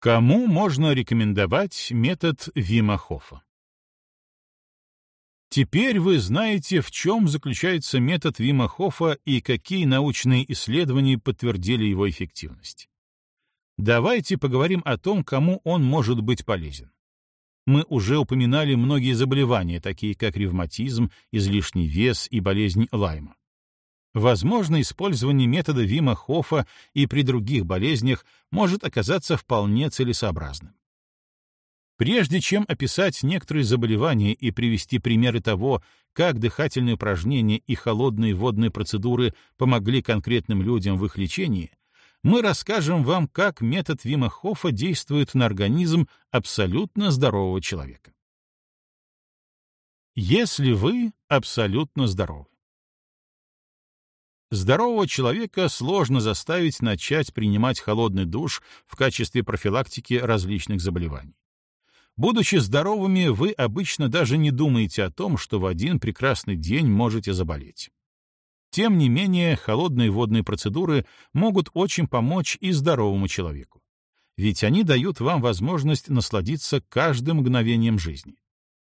Кому можно рекомендовать метод Вима Хоффа? Теперь вы знаете, в чем заключается метод Вима Хоффа и какие научные исследования подтвердили его эффективность. Давайте поговорим о том, кому он может быть полезен. Мы уже упоминали многие заболевания, такие как ревматизм, излишний вес и болезнь Лайма. Возможно, использование метода Вима Хофа и при других болезнях может оказаться вполне целесообразным. Прежде чем описать некоторые заболевания и привести примеры того, как дыхательные упражнения и холодные водные процедуры помогли конкретным людям в их лечении, мы расскажем вам, как метод Вима Хофа действует на организм абсолютно здорового человека. Если вы абсолютно здоровы. Здорового человека сложно заставить начать принимать холодный душ в качестве профилактики различных заболеваний. Будучи здоровыми, вы обычно даже не думаете о том, что в один прекрасный день можете заболеть. Тем не менее, холодные водные процедуры могут очень помочь и здоровому человеку. Ведь они дают вам возможность насладиться каждым мгновением жизни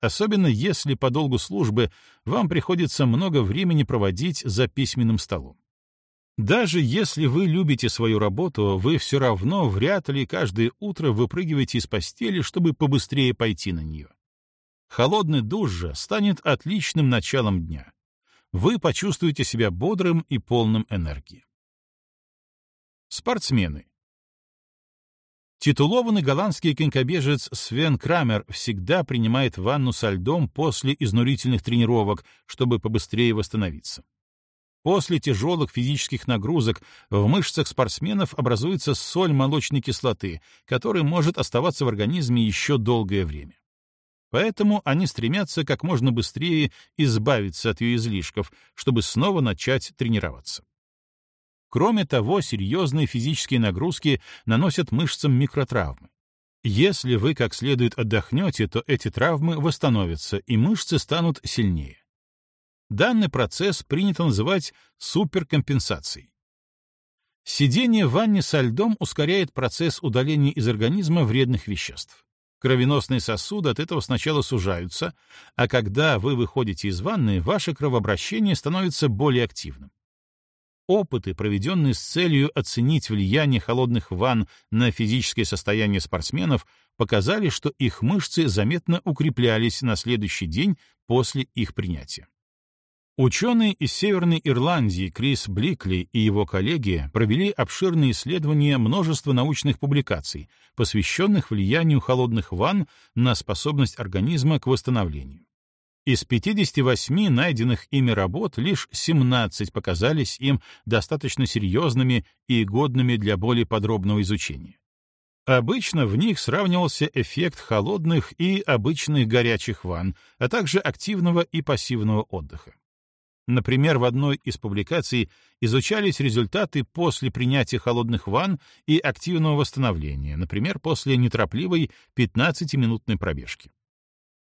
особенно если по долгу службы вам приходится много времени проводить за письменным столом. Даже если вы любите свою работу, вы все равно вряд ли каждое утро выпрыгиваете из постели, чтобы побыстрее пойти на нее. Холодный душ же станет отличным началом дня. Вы почувствуете себя бодрым и полным энергии. Спортсмены. Титулованный голландский конькобежец Свен Крамер всегда принимает ванну со льдом после изнурительных тренировок, чтобы побыстрее восстановиться. После тяжелых физических нагрузок в мышцах спортсменов образуется соль молочной кислоты, которая может оставаться в организме еще долгое время. Поэтому они стремятся как можно быстрее избавиться от ее излишков, чтобы снова начать тренироваться. Кроме того, серьезные физические нагрузки наносят мышцам микротравмы. Если вы как следует отдохнете, то эти травмы восстановятся, и мышцы станут сильнее. Данный процесс принято называть суперкомпенсацией. Сидение в ванне со льдом ускоряет процесс удаления из организма вредных веществ. Кровеносные сосуды от этого сначала сужаются, а когда вы выходите из ванны, ваше кровообращение становится более активным. Опыты, проведенные с целью оценить влияние холодных ванн на физическое состояние спортсменов, показали, что их мышцы заметно укреплялись на следующий день после их принятия. Ученые из Северной Ирландии Крис Бликли и его коллеги провели обширные исследования множества научных публикаций, посвященных влиянию холодных ванн на способность организма к восстановлению. Из 58 найденных ими работ лишь 17 показались им достаточно серьезными и годными для более подробного изучения. Обычно в них сравнивался эффект холодных и обычных горячих ванн, а также активного и пассивного отдыха. Например, в одной из публикаций изучались результаты после принятия холодных ванн и активного восстановления, например, после неторопливой 15-минутной пробежки.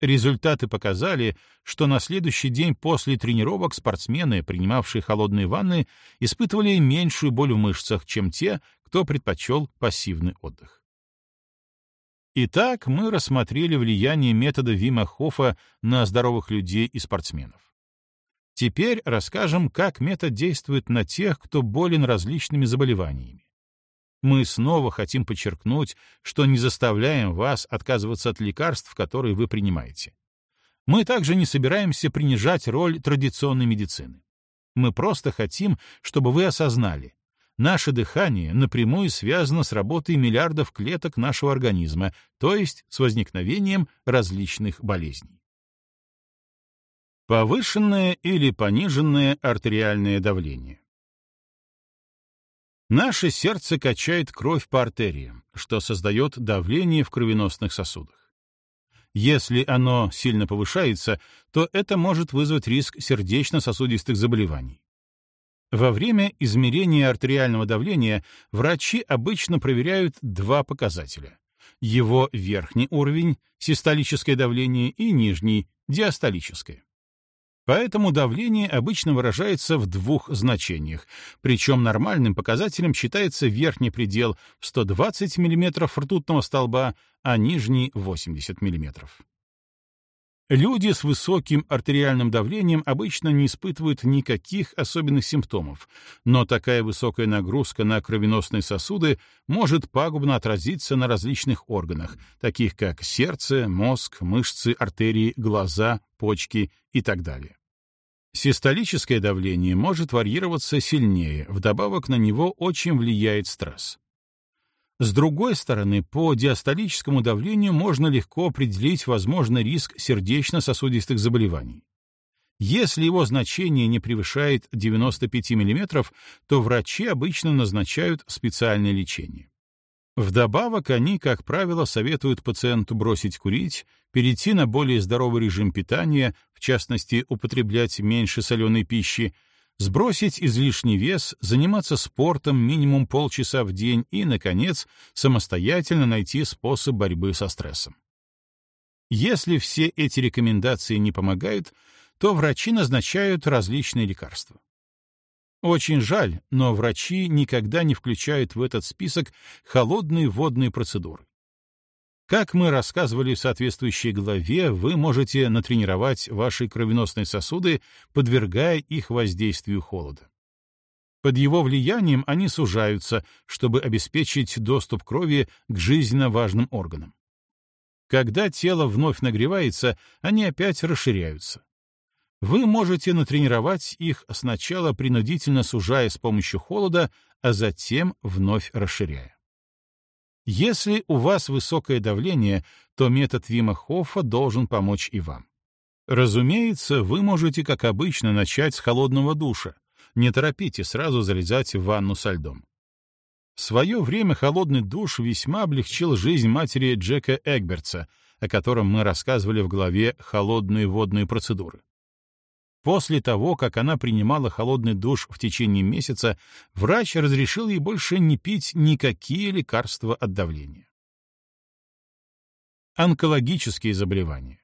Результаты показали, что на следующий день после тренировок спортсмены, принимавшие холодные ванны, испытывали меньшую боль в мышцах, чем те, кто предпочел пассивный отдых. Итак, мы рассмотрели влияние метода Вима Хофа на здоровых людей и спортсменов. Теперь расскажем, как метод действует на тех, кто болен различными заболеваниями. Мы снова хотим подчеркнуть, что не заставляем вас отказываться от лекарств, которые вы принимаете. Мы также не собираемся принижать роль традиционной медицины. Мы просто хотим, чтобы вы осознали, наше дыхание напрямую связано с работой миллиардов клеток нашего организма, то есть с возникновением различных болезней. Повышенное или пониженное артериальное давление. Наше сердце качает кровь по артериям, что создает давление в кровеносных сосудах. Если оно сильно повышается, то это может вызвать риск сердечно-сосудистых заболеваний. Во время измерения артериального давления врачи обычно проверяют два показателя — его верхний уровень, систолическое давление, и нижний, диастолическое. Поэтому давление обычно выражается в двух значениях, причем нормальным показателем считается верхний предел в 120 мм ртутного столба, а нижний — 80 мм. Люди с высоким артериальным давлением обычно не испытывают никаких особенных симптомов, но такая высокая нагрузка на кровеносные сосуды может пагубно отразиться на различных органах, таких как сердце, мозг, мышцы, артерии, глаза, почки и так далее. Систолическое давление может варьироваться сильнее, вдобавок на него очень влияет стресс. С другой стороны, по диастолическому давлению можно легко определить возможный риск сердечно-сосудистых заболеваний. Если его значение не превышает 95 мм, то врачи обычно назначают специальное лечение. Вдобавок, они, как правило, советуют пациенту бросить курить, перейти на более здоровый режим питания, в частности, употреблять меньше соленой пищи, сбросить излишний вес, заниматься спортом минимум полчаса в день и, наконец, самостоятельно найти способ борьбы со стрессом. Если все эти рекомендации не помогают, то врачи назначают различные лекарства. Очень жаль, но врачи никогда не включают в этот список холодные водные процедуры. Как мы рассказывали в соответствующей главе, вы можете натренировать ваши кровеносные сосуды, подвергая их воздействию холода. Под его влиянием они сужаются, чтобы обеспечить доступ крови к жизненно важным органам. Когда тело вновь нагревается, они опять расширяются. Вы можете натренировать их сначала принудительно сужая с помощью холода, а затем вновь расширяя. Если у вас высокое давление, то метод Вима Хоффа должен помочь и вам. Разумеется, вы можете, как обычно, начать с холодного душа. Не торопите сразу залезать в ванну со льдом. В свое время холодный душ весьма облегчил жизнь матери Джека Эгбертса, о котором мы рассказывали в главе «Холодные водные процедуры». После того, как она принимала холодный душ в течение месяца, врач разрешил ей больше не пить никакие лекарства от давления. Онкологические заболевания.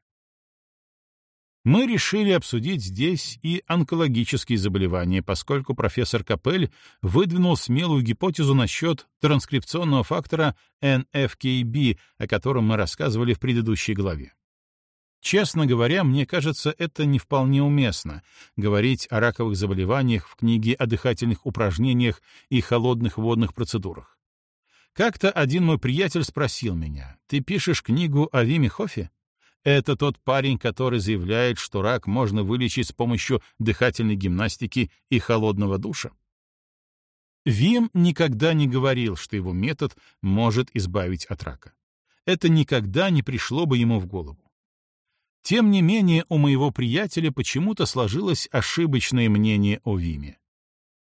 Мы решили обсудить здесь и онкологические заболевания, поскольку профессор Капель выдвинул смелую гипотезу насчет транскрипционного фактора NFKB, о котором мы рассказывали в предыдущей главе. Честно говоря, мне кажется, это не вполне уместно — говорить о раковых заболеваниях в книге о дыхательных упражнениях и холодных водных процедурах. Как-то один мой приятель спросил меня, «Ты пишешь книгу о Виме Хофе?» Это тот парень, который заявляет, что рак можно вылечить с помощью дыхательной гимнастики и холодного душа. Вим никогда не говорил, что его метод может избавить от рака. Это никогда не пришло бы ему в голову. Тем не менее, у моего приятеля почему-то сложилось ошибочное мнение о Виме.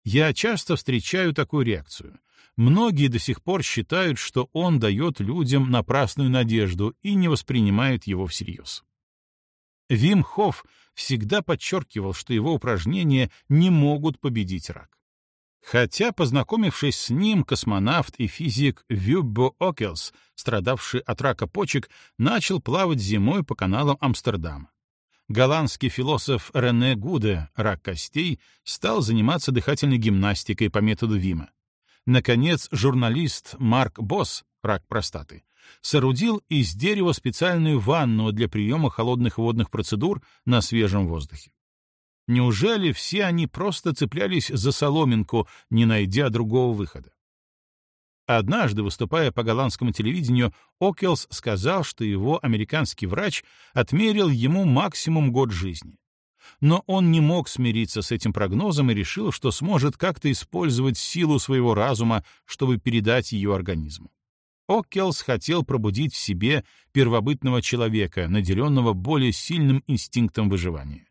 Я часто встречаю такую реакцию. Многие до сих пор считают, что он дает людям напрасную надежду и не воспринимают его всерьез. Вим Хофф всегда подчеркивал, что его упражнения не могут победить рак. Хотя, познакомившись с ним, космонавт и физик Вюббо Окелс, страдавший от рака почек, начал плавать зимой по каналам Амстердама. Голландский философ Рене Гуде, рак костей, стал заниматься дыхательной гимнастикой по методу Вима. Наконец, журналист Марк Босс, рак простаты, соорудил из дерева специальную ванну для приема холодных водных процедур на свежем воздухе. Неужели все они просто цеплялись за соломинку, не найдя другого выхода? Однажды, выступая по голландскому телевидению, Окелс сказал, что его американский врач отмерил ему максимум год жизни. Но он не мог смириться с этим прогнозом и решил, что сможет как-то использовать силу своего разума, чтобы передать ее организму. Оккелс хотел пробудить в себе первобытного человека, наделенного более сильным инстинктом выживания.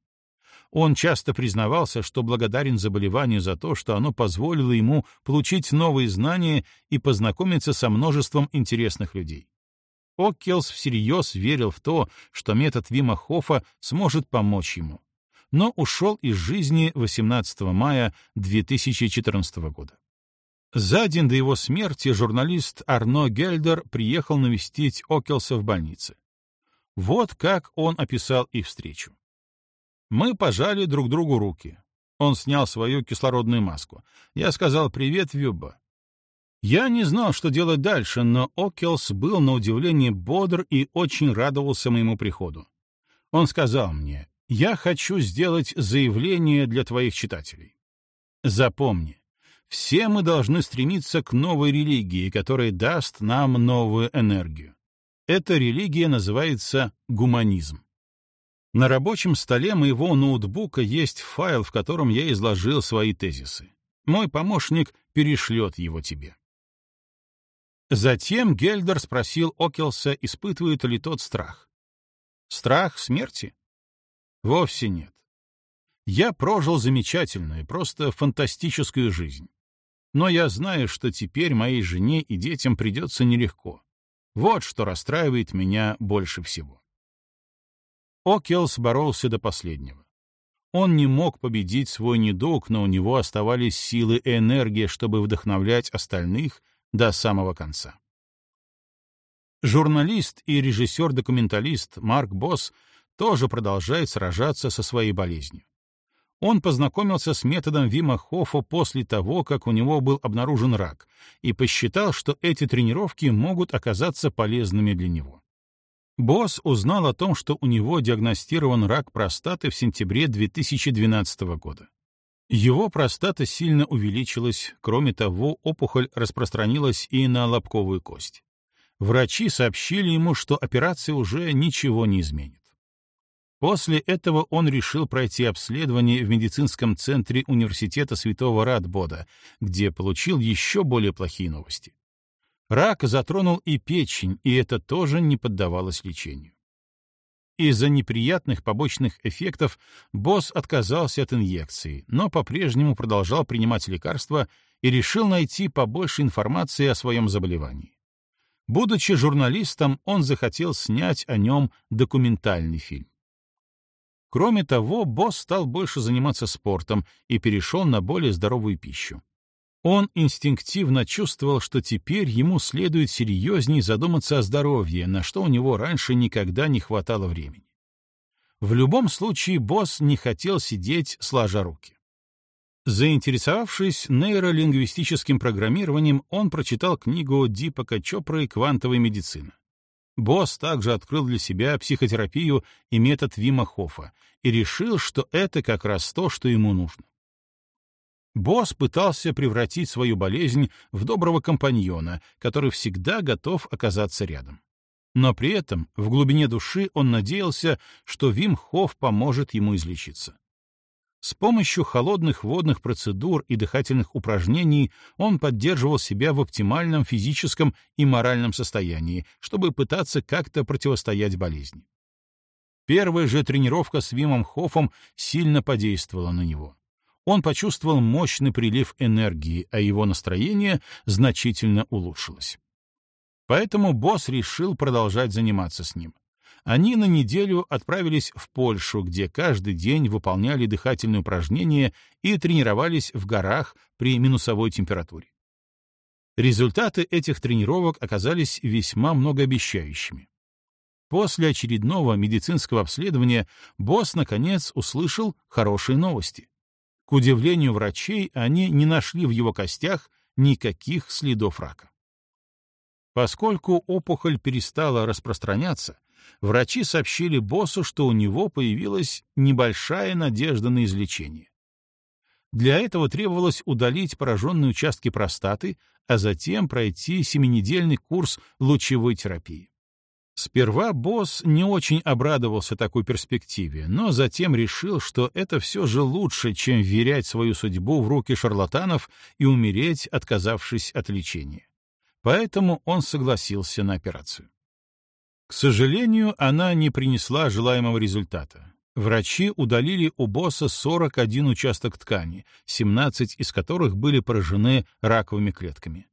Он часто признавался, что благодарен заболеванию за то, что оно позволило ему получить новые знания и познакомиться со множеством интересных людей. Оккелс всерьез верил в то, что метод Вима Хофа сможет помочь ему, но ушел из жизни 18 мая 2014 года. За день до его смерти журналист Арно Гельдер приехал навестить Окелса в больнице. Вот как он описал их встречу. Мы пожали друг другу руки. Он снял свою кислородную маску. Я сказал «Привет, Вюба». Я не знал, что делать дальше, но Окелс был на удивление бодр и очень радовался моему приходу. Он сказал мне, «Я хочу сделать заявление для твоих читателей. Запомни, все мы должны стремиться к новой религии, которая даст нам новую энергию. Эта религия называется гуманизм. На рабочем столе моего ноутбука есть файл, в котором я изложил свои тезисы. Мой помощник перешлет его тебе. Затем Гельдер спросил Окелса, испытывает ли тот страх. Страх смерти? Вовсе нет. Я прожил замечательную, просто фантастическую жизнь. Но я знаю, что теперь моей жене и детям придется нелегко. Вот что расстраивает меня больше всего. Окелс боролся до последнего. Он не мог победить свой недуг, но у него оставались силы и энергия, чтобы вдохновлять остальных до самого конца. Журналист и режиссер-документалист Марк Босс тоже продолжает сражаться со своей болезнью. Он познакомился с методом Вима Хоффа после того, как у него был обнаружен рак, и посчитал, что эти тренировки могут оказаться полезными для него. Босс узнал о том, что у него диагностирован рак простаты в сентябре 2012 года. Его простата сильно увеличилась, кроме того, опухоль распространилась и на лобковую кость. Врачи сообщили ему, что операция уже ничего не изменит. После этого он решил пройти обследование в медицинском центре университета Святого Радбода, где получил еще более плохие новости. Рак затронул и печень, и это тоже не поддавалось лечению. Из-за неприятных побочных эффектов босс отказался от инъекции, но по-прежнему продолжал принимать лекарства и решил найти побольше информации о своем заболевании. Будучи журналистом, он захотел снять о нем документальный фильм. Кроме того, босс стал больше заниматься спортом и перешел на более здоровую пищу. Он инстинктивно чувствовал, что теперь ему следует серьезнее задуматься о здоровье, на что у него раньше никогда не хватало времени. В любом случае, босс не хотел сидеть сложа руки. Заинтересовавшись нейролингвистическим программированием, он прочитал книгу Дипака Чопры «Квантовая медицина». Босс также открыл для себя психотерапию и метод Вима Хофа и решил, что это как раз то, что ему нужно. Босс пытался превратить свою болезнь в доброго компаньона, который всегда готов оказаться рядом. Но при этом в глубине души он надеялся, что Вим Хоф поможет ему излечиться. С помощью холодных водных процедур и дыхательных упражнений он поддерживал себя в оптимальном физическом и моральном состоянии, чтобы пытаться как-то противостоять болезни. Первая же тренировка с Вимом Хофом сильно подействовала на него. Он почувствовал мощный прилив энергии, а его настроение значительно улучшилось. Поэтому босс решил продолжать заниматься с ним они на неделю отправились в Польшу, где каждый день выполняли дыхательные упражнения и тренировались в горах при минусовой температуре. Результаты этих тренировок оказались весьма многообещающими. После очередного медицинского обследования босс, наконец, услышал хорошие новости. К удивлению врачей, они не нашли в его костях никаких следов рака. Поскольку опухоль перестала распространяться, врачи сообщили боссу, что у него появилась небольшая надежда на излечение. Для этого требовалось удалить пораженные участки простаты, а затем пройти семинедельный курс лучевой терапии. Сперва босс не очень обрадовался такой перспективе, но затем решил, что это все же лучше, чем верять свою судьбу в руки шарлатанов и умереть, отказавшись от лечения. Поэтому он согласился на операцию. К сожалению, она не принесла желаемого результата. Врачи удалили у босса 41 участок ткани, 17 из которых были поражены раковыми клетками.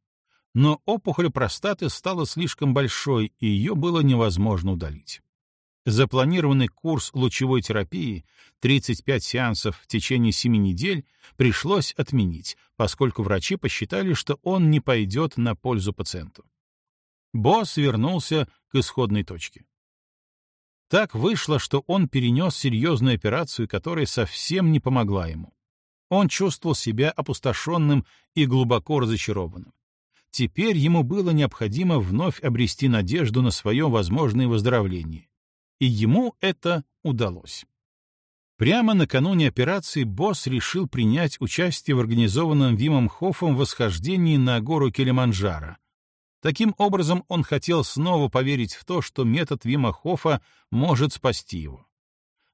Но опухоль простаты стала слишком большой, и ее было невозможно удалить. Запланированный курс лучевой терапии, 35 сеансов в течение 7 недель, пришлось отменить, поскольку врачи посчитали, что он не пойдет на пользу пациенту. Босс вернулся к исходной точке. Так вышло, что он перенес серьезную операцию, которая совсем не помогла ему. Он чувствовал себя опустошенным и глубоко разочарованным. Теперь ему было необходимо вновь обрести надежду на свое возможное выздоровление. И ему это удалось. Прямо накануне операции босс решил принять участие в организованном Вимом Хоффом восхождении на гору Килиманджаро. Таким образом, он хотел снова поверить в то, что метод Вима Хоффа может спасти его.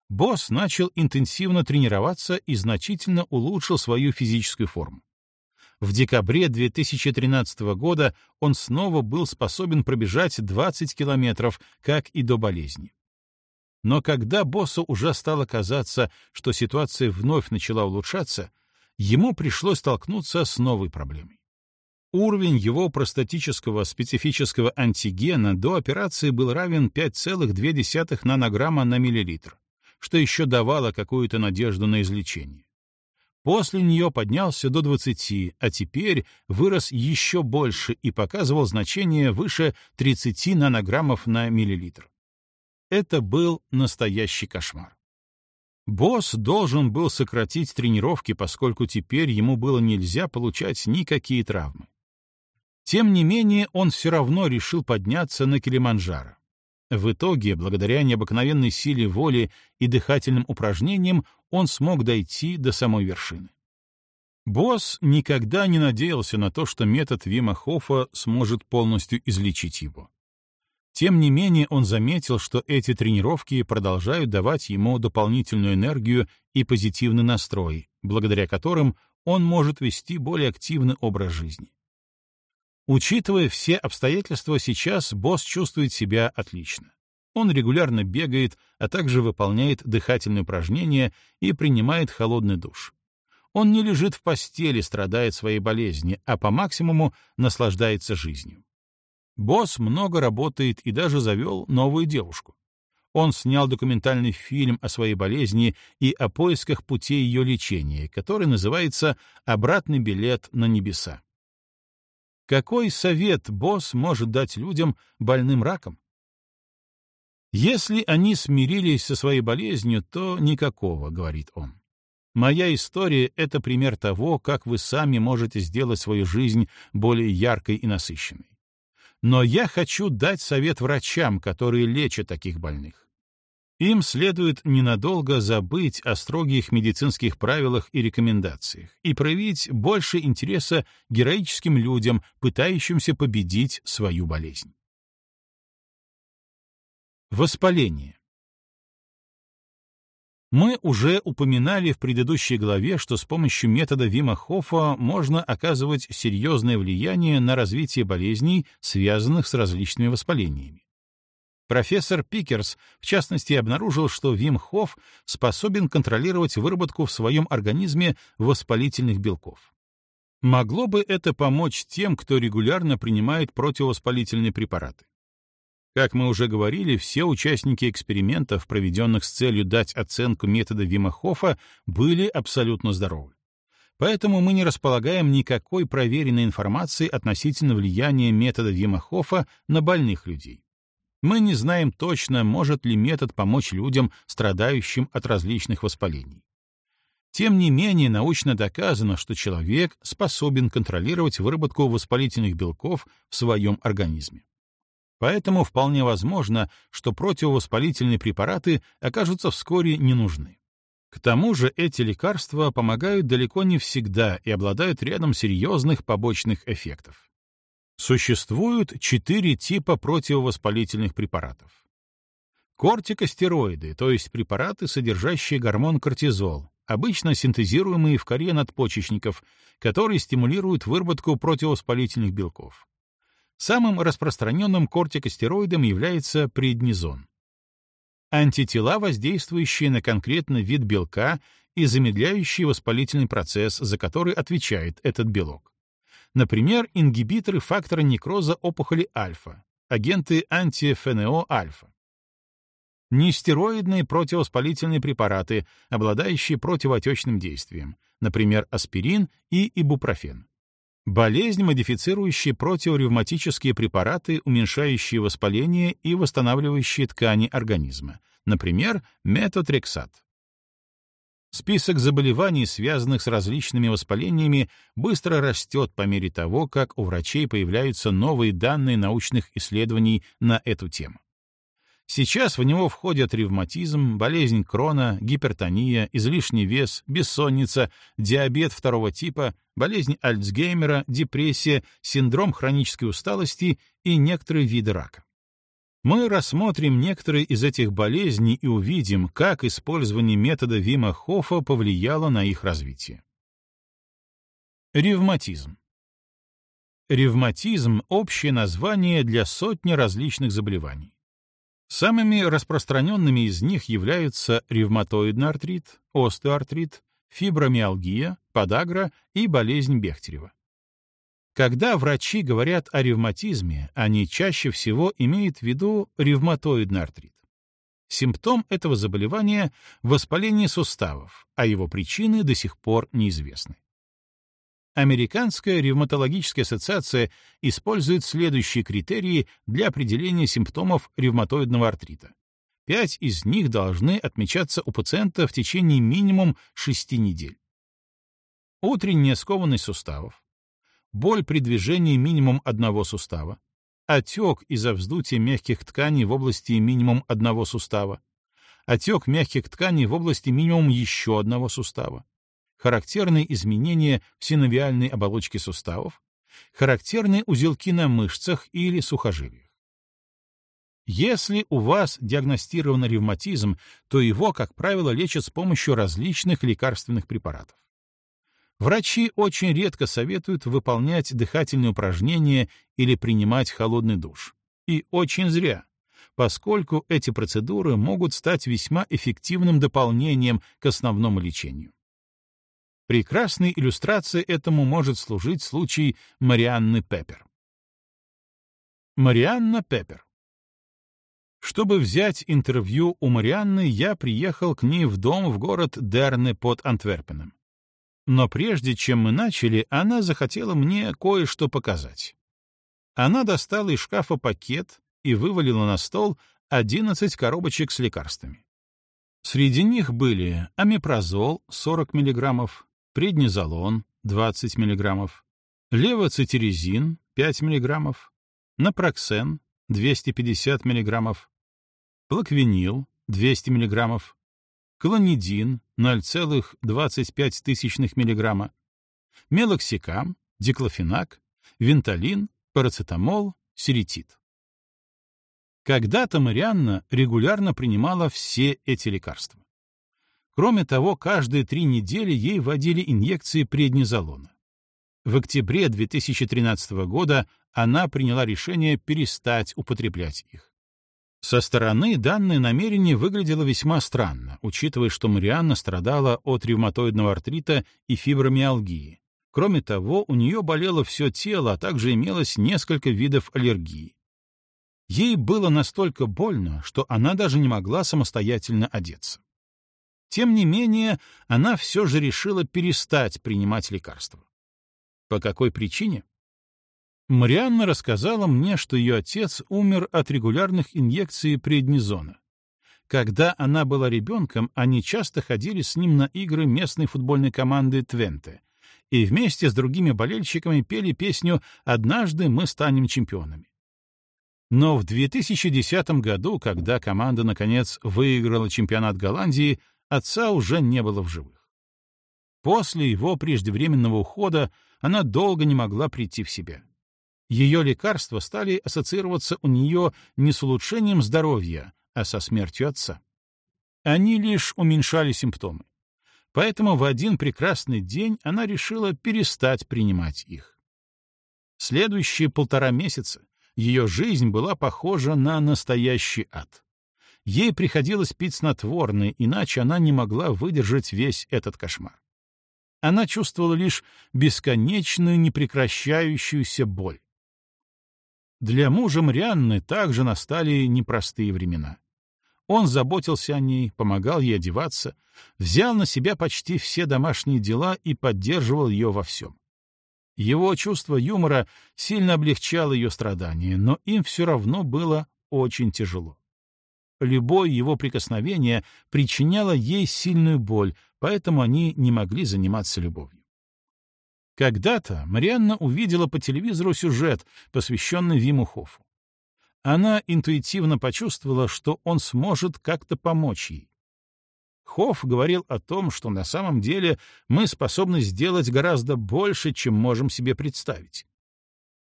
Босс начал интенсивно тренироваться и значительно улучшил свою физическую форму. В декабре 2013 года он снова был способен пробежать 20 километров, как и до болезни. Но когда боссу уже стало казаться, что ситуация вновь начала улучшаться, ему пришлось столкнуться с новой проблемой. Уровень его простатического специфического антигена до операции был равен 5,2 нанограмма на миллилитр, что еще давало какую-то надежду на излечение. После нее поднялся до 20, а теперь вырос еще больше и показывал значение выше 30 нанограммов на миллилитр. Это был настоящий кошмар. Босс должен был сократить тренировки, поскольку теперь ему было нельзя получать никакие травмы. Тем не менее, он все равно решил подняться на Килиманджаро. В итоге, благодаря необыкновенной силе воли и дыхательным упражнениям, он смог дойти до самой вершины. Босс никогда не надеялся на то, что метод Вима Хоффа сможет полностью излечить его. Тем не менее, он заметил, что эти тренировки продолжают давать ему дополнительную энергию и позитивный настрой, благодаря которым он может вести более активный образ жизни. Учитывая все обстоятельства, сейчас босс чувствует себя отлично. Он регулярно бегает, а также выполняет дыхательные упражнения и принимает холодный душ. Он не лежит в постели, страдает своей болезни, а по максимуму наслаждается жизнью. Босс много работает и даже завел новую девушку. Он снял документальный фильм о своей болезни и о поисках путей ее лечения, который называется «Обратный билет на небеса». Какой совет босс может дать людям, больным раком? Если они смирились со своей болезнью, то никакого, говорит он. Моя история — это пример того, как вы сами можете сделать свою жизнь более яркой и насыщенной. Но я хочу дать совет врачам, которые лечат таких больных. Им следует ненадолго забыть о строгих медицинских правилах и рекомендациях и проявить больше интереса героическим людям, пытающимся победить свою болезнь. Воспаление. Мы уже упоминали в предыдущей главе, что с помощью метода Вима Хоффа можно оказывать серьезное влияние на развитие болезней, связанных с различными воспалениями. Профессор Пикерс, в частности, обнаружил, что Вим Хофф способен контролировать выработку в своем организме воспалительных белков. Могло бы это помочь тем, кто регулярно принимает противовоспалительные препараты? Как мы уже говорили, все участники экспериментов, проведенных с целью дать оценку метода Вима Хоффа, были абсолютно здоровы. Поэтому мы не располагаем никакой проверенной информации относительно влияния метода Вима Хоффа на больных людей. Мы не знаем точно, может ли метод помочь людям, страдающим от различных воспалений. Тем не менее, научно доказано, что человек способен контролировать выработку воспалительных белков в своем организме. Поэтому вполне возможно, что противовоспалительные препараты окажутся вскоре не нужны. К тому же эти лекарства помогают далеко не всегда и обладают рядом серьезных побочных эффектов. Существуют четыре типа противовоспалительных препаратов. Кортикостероиды, то есть препараты, содержащие гормон кортизол, обычно синтезируемые в коре надпочечников, которые стимулируют выработку противовоспалительных белков. Самым распространенным кортикостероидом является преднизон. Антитела, воздействующие на конкретный вид белка и замедляющие воспалительный процесс, за который отвечает этот белок. Например, ингибиторы фактора некроза опухоли альфа, агенты анти-ФНО-альфа. Нестероидные противовоспалительные препараты, обладающие противоотечным действием, например, аспирин и ибупрофен. Болезнь, модифицирующая противоревматические препараты, уменьшающие воспаление и восстанавливающие ткани организма, например, метотрексат. Список заболеваний, связанных с различными воспалениями, быстро растет по мере того, как у врачей появляются новые данные научных исследований на эту тему. Сейчас в него входят ревматизм, болезнь крона, гипертония, излишний вес, бессонница, диабет второго типа, болезнь Альцгеймера, депрессия, синдром хронической усталости и некоторые виды рака. Мы рассмотрим некоторые из этих болезней и увидим, как использование метода Вима Хоффа повлияло на их развитие. Ревматизм. Ревматизм — общее название для сотни различных заболеваний. Самыми распространенными из них являются ревматоидный артрит, остеоартрит, фибромиалгия, подагра и болезнь Бехтерева. Когда врачи говорят о ревматизме, они чаще всего имеют в виду ревматоидный артрит. Симптом этого заболевания — воспаление суставов, а его причины до сих пор неизвестны. Американская ревматологическая ассоциация использует следующие критерии для определения симптомов ревматоидного артрита. Пять из них должны отмечаться у пациента в течение минимум 6 недель. Утренняя скованность суставов, боль при движении минимум одного сустава, отек из-за вздутия мягких тканей в области минимум одного сустава, отек мягких тканей в области минимум еще одного сустава, характерные изменения в синовиальной оболочке суставов, характерные узелки на мышцах или сухожилиях. Если у вас диагностирован ревматизм, то его, как правило, лечат с помощью различных лекарственных препаратов. Врачи очень редко советуют выполнять дыхательные упражнения или принимать холодный душ. И очень зря, поскольку эти процедуры могут стать весьма эффективным дополнением к основному лечению. Прекрасной иллюстрацией этому может служить случай Марианны Пеппер. Марианна Пеппер чтобы взять интервью у Марианны, я приехал к ней в дом в город Дерне под Антверпеном. Но прежде чем мы начали, она захотела мне кое-что показать. Она достала из шкафа пакет и вывалила на стол 11 коробочек с лекарствами. Среди них были амипрозол 40 мг, преднизолон 20 мг, левоцитиризин 5 мг, напроксен 250 мг, плаквенил 200 мг, клонидин 0,25 мг, мелоксикам, диклофенак, венталин, парацетамол, серетит. Когда-то Марианна регулярно принимала все эти лекарства. Кроме того, каждые три недели ей вводили инъекции преднизолона. В октябре 2013 года она приняла решение перестать употреблять их. Со стороны данное намерение выглядело весьма странно, учитывая, что Марианна страдала от ревматоидного артрита и фибромиалгии. Кроме того, у нее болело все тело, а также имелось несколько видов аллергии. Ей было настолько больно, что она даже не могла самостоятельно одеться. Тем не менее, она все же решила перестать принимать лекарства. По какой причине? Марианна рассказала мне, что ее отец умер от регулярных инъекций преднизона. Когда она была ребенком, они часто ходили с ним на игры местной футбольной команды Твенте и вместе с другими болельщиками пели песню «Однажды мы станем чемпионами». Но в 2010 году, когда команда, наконец, выиграла чемпионат Голландии, отца уже не было в живых. После его преждевременного ухода она долго не могла прийти в себя. Ее лекарства стали ассоциироваться у нее не с улучшением здоровья, а со смертью отца. Они лишь уменьшали симптомы. Поэтому в один прекрасный день она решила перестать принимать их. Следующие полтора месяца ее жизнь была похожа на настоящий ад. Ей приходилось пить снотворное, иначе она не могла выдержать весь этот кошмар. Она чувствовала лишь бесконечную непрекращающуюся боль. Для мужа Марианны также настали непростые времена. Он заботился о ней, помогал ей одеваться, взял на себя почти все домашние дела и поддерживал ее во всем. Его чувство юмора сильно облегчало ее страдания, но им все равно было очень тяжело. Любое его прикосновение причиняло ей сильную боль, поэтому они не могли заниматься любовью. Когда-то Марианна увидела по телевизору сюжет, посвященный Виму Хофу. Она интуитивно почувствовала, что он сможет как-то помочь ей. Хофф говорил о том, что на самом деле мы способны сделать гораздо больше, чем можем себе представить.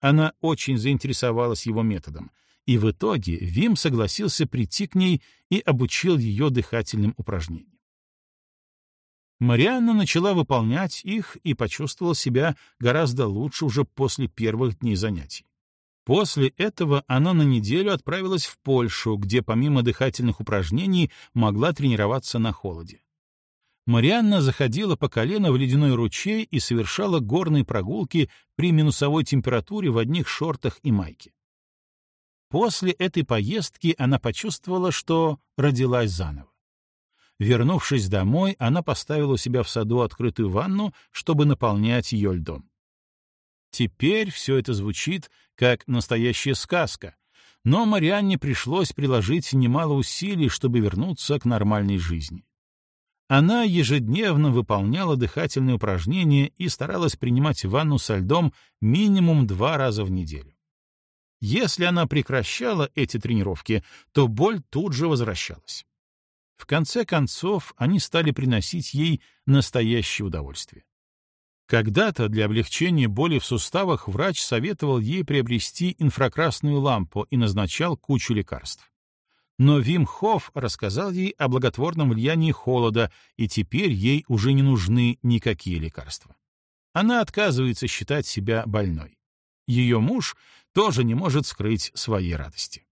Она очень заинтересовалась его методом, и в итоге Вим согласился прийти к ней и обучил ее дыхательным упражнениям. Марианна начала выполнять их и почувствовала себя гораздо лучше уже после первых дней занятий. После этого она на неделю отправилась в Польшу, где помимо дыхательных упражнений могла тренироваться на холоде. Марианна заходила по колено в ледяной ручей и совершала горные прогулки при минусовой температуре в одних шортах и майке. После этой поездки она почувствовала, что родилась заново. Вернувшись домой, она поставила у себя в саду открытую ванну, чтобы наполнять ее льдом. Теперь все это звучит как настоящая сказка, но Марианне пришлось приложить немало усилий, чтобы вернуться к нормальной жизни. Она ежедневно выполняла дыхательные упражнения и старалась принимать ванну со льдом минимум два раза в неделю. Если она прекращала эти тренировки, то боль тут же возвращалась. В конце концов, они стали приносить ей настоящее удовольствие. Когда-то для облегчения боли в суставах врач советовал ей приобрести инфракрасную лампу и назначал кучу лекарств. Но Вим Хофф рассказал ей о благотворном влиянии холода, и теперь ей уже не нужны никакие лекарства. Она отказывается считать себя больной. Ее муж тоже не может скрыть своей радости.